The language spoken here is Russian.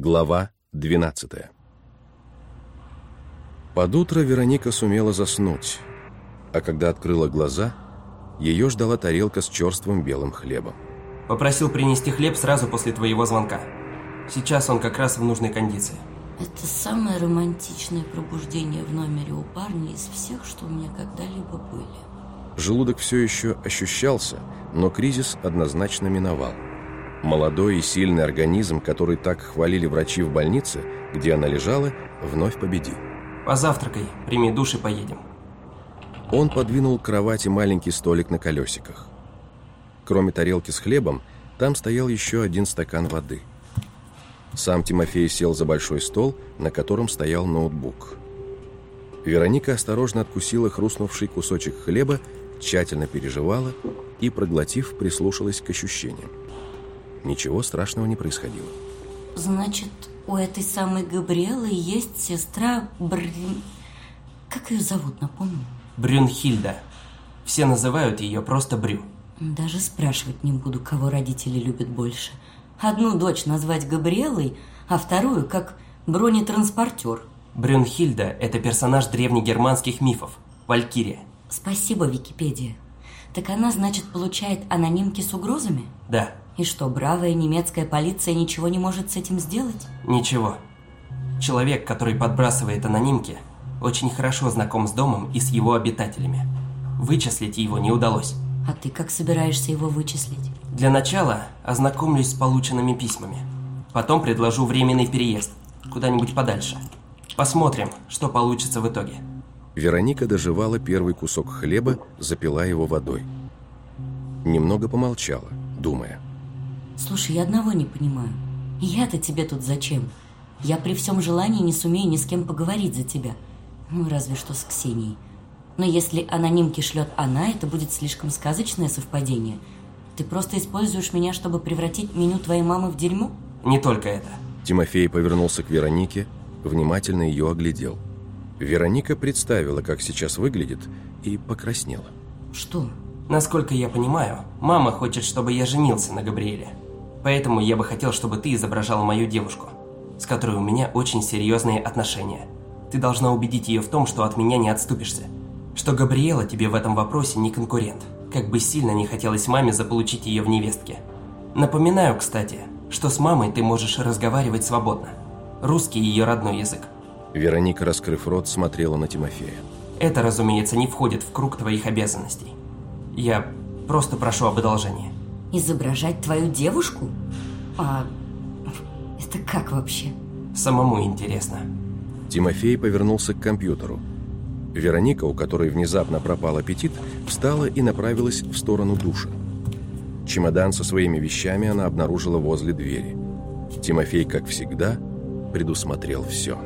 Глава 12 Под утро Вероника сумела заснуть, а когда открыла глаза, ее ждала тарелка с черствым белым хлебом. Попросил принести хлеб сразу после твоего звонка. Сейчас он как раз в нужной кондиции. Это самое романтичное пробуждение в номере у парня из всех, что у меня когда-либо были. Желудок все еще ощущался, но кризис однозначно миновал. Молодой и сильный организм, который так хвалили врачи в больнице, где она лежала, вновь победил. Позавтракай, прими душ и поедем. Он подвинул к кровати маленький столик на колесиках. Кроме тарелки с хлебом, там стоял еще один стакан воды. Сам Тимофей сел за большой стол, на котором стоял ноутбук. Вероника осторожно откусила хрустнувший кусочек хлеба, тщательно переживала и, проглотив, прислушалась к ощущениям. Ничего страшного не происходило. Значит, у этой самой Габриэлы есть сестра Брин... Как ее зовут, напомню? Брюнхильда. Все называют ее просто Брю. Даже спрашивать не буду, кого родители любят больше. Одну дочь назвать Габриэлой, а вторую как бронетранспортер. Брюнхильда – это персонаж древнегерманских мифов. Валькирия. Спасибо, Википедия. Так она, значит, получает анонимки с угрозами? Да. И что, бравая немецкая полиция ничего не может с этим сделать? Ничего. Человек, который подбрасывает анонимки, очень хорошо знаком с домом и с его обитателями. Вычислить его не удалось. А ты как собираешься его вычислить? Для начала ознакомлюсь с полученными письмами. Потом предложу временный переезд куда-нибудь подальше. Посмотрим, что получится в итоге. Вероника доживала первый кусок хлеба, запила его водой. Немного помолчала, думая. Слушай, я одного не понимаю. Я-то тебе тут зачем? Я при всем желании не сумею ни с кем поговорить за тебя. Ну, разве что с Ксенией. Но если анонимки шлет она, это будет слишком сказочное совпадение. Ты просто используешь меня, чтобы превратить меню твоей мамы в дерьмо? Не только это. Тимофей повернулся к Веронике, внимательно ее оглядел. Вероника представила, как сейчас выглядит, и покраснела. Что? Насколько я понимаю, мама хочет, чтобы я женился на Габриэле. Поэтому я бы хотел, чтобы ты изображала мою девушку, с которой у меня очень серьезные отношения. Ты должна убедить ее в том, что от меня не отступишься. Что Габриэла тебе в этом вопросе не конкурент. Как бы сильно не хотелось маме заполучить ее в невестке. Напоминаю, кстати, что с мамой ты можешь разговаривать свободно. Русский ее родной язык. Вероника, раскрыв рот, смотрела на Тимофея. Это, разумеется, не входит в круг твоих обязанностей. Я просто прошу об одолжении. Изображать твою девушку? А это как вообще? Самому интересно. Тимофей повернулся к компьютеру. Вероника, у которой внезапно пропал аппетит, встала и направилась в сторону душа. Чемодан со своими вещами она обнаружила возле двери. Тимофей, как всегда, предусмотрел все.